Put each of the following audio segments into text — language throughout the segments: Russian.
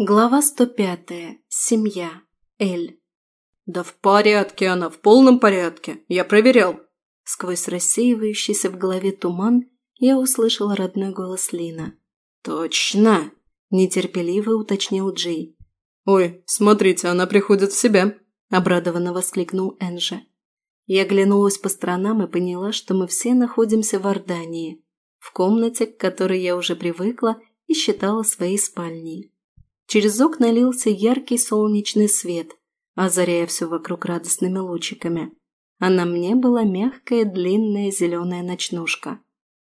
Глава 105. Семья. Эль. «Да в порядке она, в полном порядке. Я проверял». Сквозь рассеивающийся в голове туман я услышала родной голос Лина. «Точно!» – нетерпеливо уточнил Джей. «Ой, смотрите, она приходит в себя!» – обрадованно воскликнул Энджи. Я глянулась по сторонам и поняла, что мы все находимся в Ордании, в комнате, к которой я уже привыкла и считала своей спальней. Через окна лился яркий солнечный свет, озаряя все вокруг радостными лучиками. А на мне была мягкая длинная зеленая ночнушка.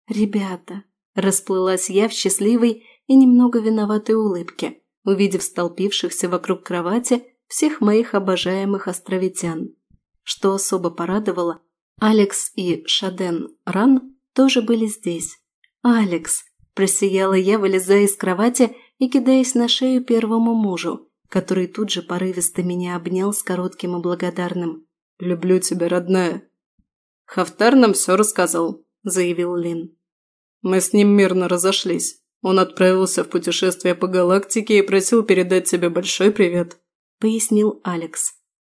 «Ребята!» – расплылась я в счастливой и немного виноватой улыбке, увидев столпившихся вокруг кровати всех моих обожаемых островитян. Что особо порадовало, Алекс и Шаден Ран тоже были здесь. «Алекс!» – просияла я, вылезая из кровати – и кидаясь на шею первому мужу, который тут же порывисто меня обнял с коротким и благодарным. «Люблю тебя, родная!» «Хафтар нам все рассказал», – заявил Лин. «Мы с ним мирно разошлись. Он отправился в путешествие по галактике и просил передать тебе большой привет», – пояснил Алекс.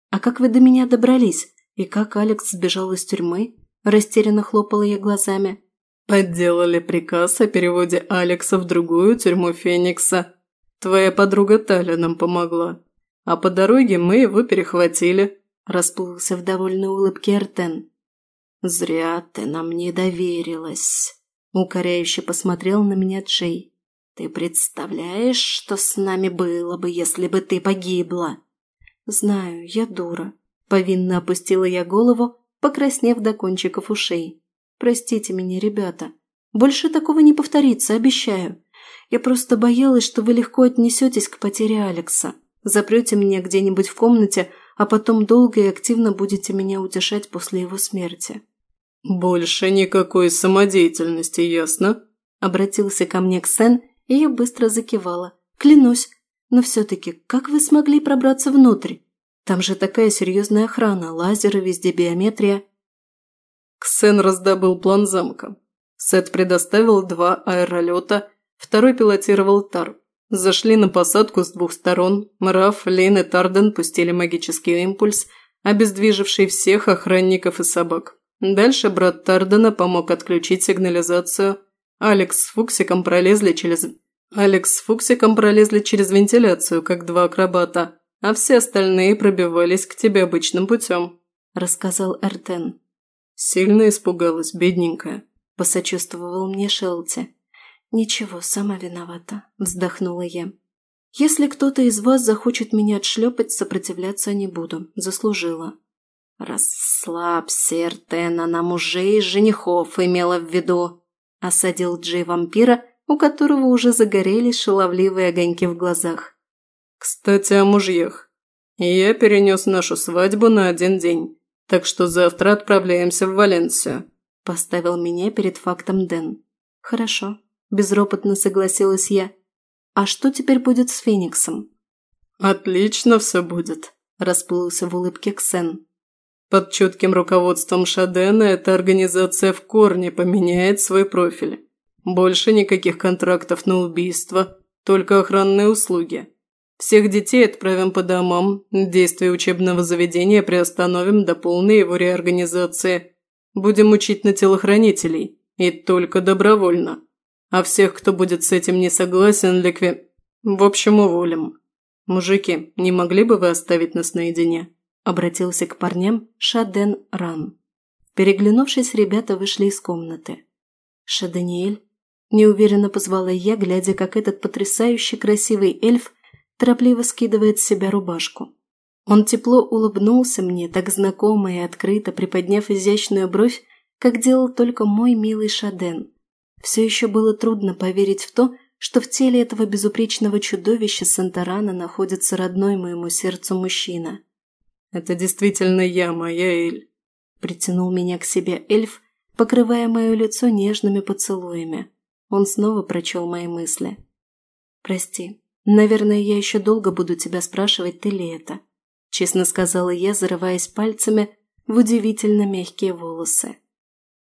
«А как вы до меня добрались? И как Алекс сбежал из тюрьмы?» – растерянно хлопала я глазами. Подделали приказ о переводе Алекса в другую тюрьму Феникса. Твоя подруга Таля нам помогла. А по дороге мы его перехватили», – расплылся в довольной улыбке Эртен. «Зря ты нам не доверилась», – укоряюще посмотрел на меня Джей. «Ты представляешь, что с нами было бы, если бы ты погибла?» «Знаю, я дура», – повинно опустила я голову, покраснев до кончиков ушей. Простите меня, ребята. Больше такого не повторится, обещаю. Я просто боялась, что вы легко отнесетесь к потере Алекса. Запрете меня где-нибудь в комнате, а потом долго и активно будете меня утешать после его смерти». «Больше никакой самодеятельности, ясно?» Обратился ко мне Ксен, и я быстро закивала. «Клянусь. Но все-таки, как вы смогли пробраться внутрь? Там же такая серьезная охрана, лазеры везде, биометрия». Ксен раздобыл план замка. Сет предоставил два аэролета, второй пилотировал Тар. Зашли на посадку с двух сторон, Мраф, Лейн и Тарден пустили магический импульс, обездвиживший всех охранников и собак. Дальше брат Тардена помог отключить сигнализацию. Алекс с Фуксиком пролезли через... Алекс с Фуксиком пролезли через вентиляцию, как два акробата, а все остальные пробивались к тебе обычным путем, рассказал Эртен. Сильно испугалась, бедненькая. Посочувствовал мне Шелти. «Ничего, сама виновата», – вздохнула я. «Если кто-то из вас захочет меня отшлепать, сопротивляться не буду. Заслужила». «Расслабься, Эртена, на мужей и женихов имела в виду», – осадил Джей вампира, у которого уже загорелись шаловливые огоньки в глазах. «Кстати, о мужьях. Я перенес нашу свадьбу на один день так что завтра отправляемся в Валенсию», – поставил меня перед фактом Дэн. «Хорошо», – безропотно согласилась я. «А что теперь будет с Фениксом?» «Отлично все будет», – расплылся в улыбке Ксен. «Под чутким руководством Шадена эта организация в корне поменяет свой профиль. Больше никаких контрактов на убийство, только охранные услуги. Всех детей отправим по домам. Действие учебного заведения приостановим до полной его реорганизации. Будем учить на телохранителей. И только добровольно. А всех, кто будет с этим не согласен, ликви... В общем, уволим. Мужики, не могли бы вы оставить нас наедине?» Обратился к парням Шаден Ран. Переглянувшись, ребята вышли из комнаты. «Шадениэль?» Неуверенно позвала я, глядя, как этот потрясающе красивый эльф – торопливо скидывает с себя рубашку. Он тепло улыбнулся мне, так знакомо и открыто, приподняв изящную бровь, как делал только мой милый Шаден. Все еще было трудно поверить в то, что в теле этого безупречного чудовища Санторана находится родной моему сердцу мужчина. «Это действительно я, моя Эль», – притянул меня к себе эльф, покрывая мое лицо нежными поцелуями. Он снова прочел мои мысли. «Прости, Наверное, я еще долго буду тебя спрашивать, ты ли это. Честно сказала я, зарываясь пальцами в удивительно мягкие волосы.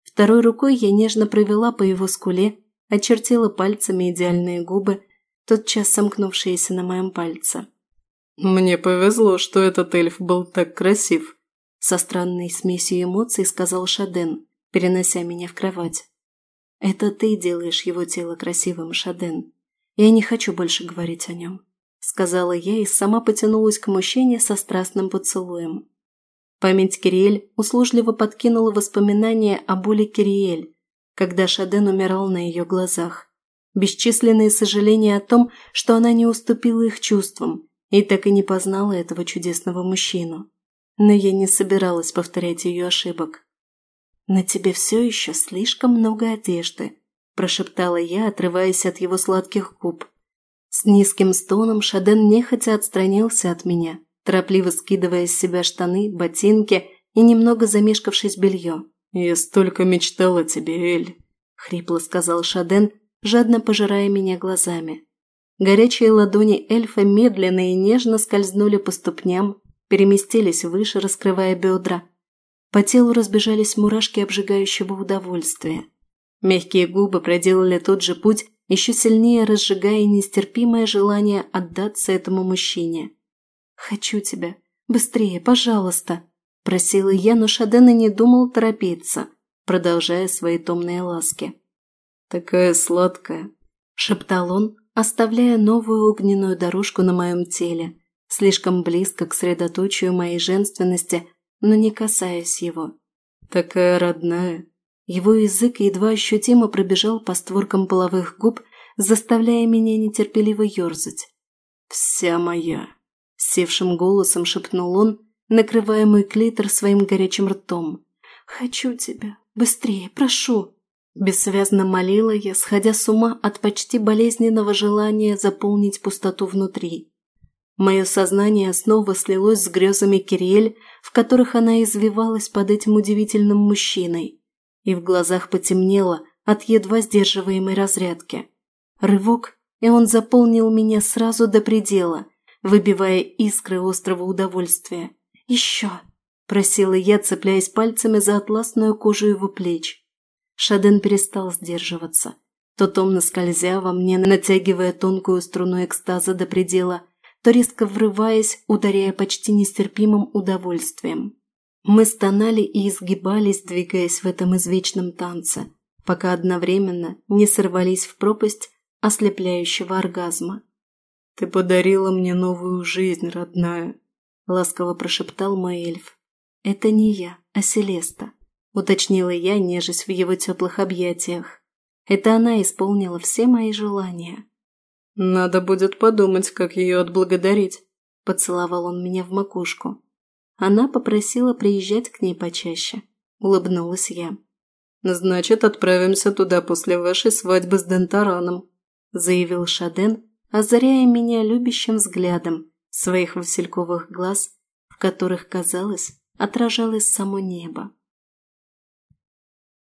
Второй рукой я нежно провела по его скуле, очертила пальцами идеальные губы, тотчас сомкнувшиеся на моем пальце. «Мне повезло, что этот эльф был так красив», – со странной смесью эмоций сказал Шаден, перенося меня в кровать. «Это ты делаешь его тело красивым, Шаден», я не хочу больше говорить о нем», — сказала я и сама потянулась к мужчине со страстным поцелуем. Память Кириэль услужливо подкинула воспоминания о боли Кириэль, когда Шаден умирал на ее глазах. Бесчисленные сожаления о том, что она не уступила их чувствам и так и не познала этого чудесного мужчину. Но я не собиралась повторять ее ошибок. «На тебе все еще слишком много одежды», прошептала я, отрываясь от его сладких губ. С низким стоном Шаден нехотя отстранился от меня, торопливо скидывая с себя штаны, ботинки и немного замешкавшись белье. «Я столько мечтал о тебе, Эль», – хрипло сказал Шаден, жадно пожирая меня глазами. Горячие ладони эльфа медленно и нежно скользнули по ступням, переместились выше, раскрывая бедра. По телу разбежались мурашки обжигающего удовольствия. Мягкие губы проделали тот же путь, еще сильнее разжигая нестерпимое желание отдаться этому мужчине. «Хочу тебя. Быстрее, пожалуйста!» – просила я, но Шаден и не думал торопиться, продолжая свои томные ласки. «Такая сладкая!» – шептал он, оставляя новую огненную дорожку на моем теле, слишком близко к средоточию моей женственности, но не касаясь его. «Такая родная!» Его язык едва ощутимо пробежал по створкам половых губ, заставляя меня нетерпеливо ерзать. «Вся моя!» – севшим голосом шепнул он, накрывая мой клитор своим горячим ртом. «Хочу тебя! Быстрее! Прошу!» Бессвязно молила я, сходя с ума от почти болезненного желания заполнить пустоту внутри. Мое сознание снова слилось с грезами Кириэль, в которых она извивалась под этим удивительным мужчиной – и в глазах потемнело от едва сдерживаемой разрядки. Рывок, и он заполнил меня сразу до предела, выбивая искры острого удовольствия. «Еще!» – просила я, цепляясь пальцами за атласную кожу его плеч. Шаден перестал сдерживаться, то томно скользя во мне, натягивая тонкую струну экстаза до предела, то резко врываясь, ударяя почти нестерпимым удовольствием. Мы стонали и изгибались, двигаясь в этом извечном танце, пока одновременно не сорвались в пропасть ослепляющего оргазма. «Ты подарила мне новую жизнь, родная», – ласково прошептал мой эльф. «Это не я, а Селеста», – уточнила я, нежесть в его теплых объятиях. Это она исполнила все мои желания. «Надо Она попросила приезжать к ней почаще. Улыбнулась я. «Значит, отправимся туда после вашей свадьбы с Дентараном», заявил Шаден, озаряя меня любящим взглядом своих васильковых глаз, в которых, казалось, отражалось само небо.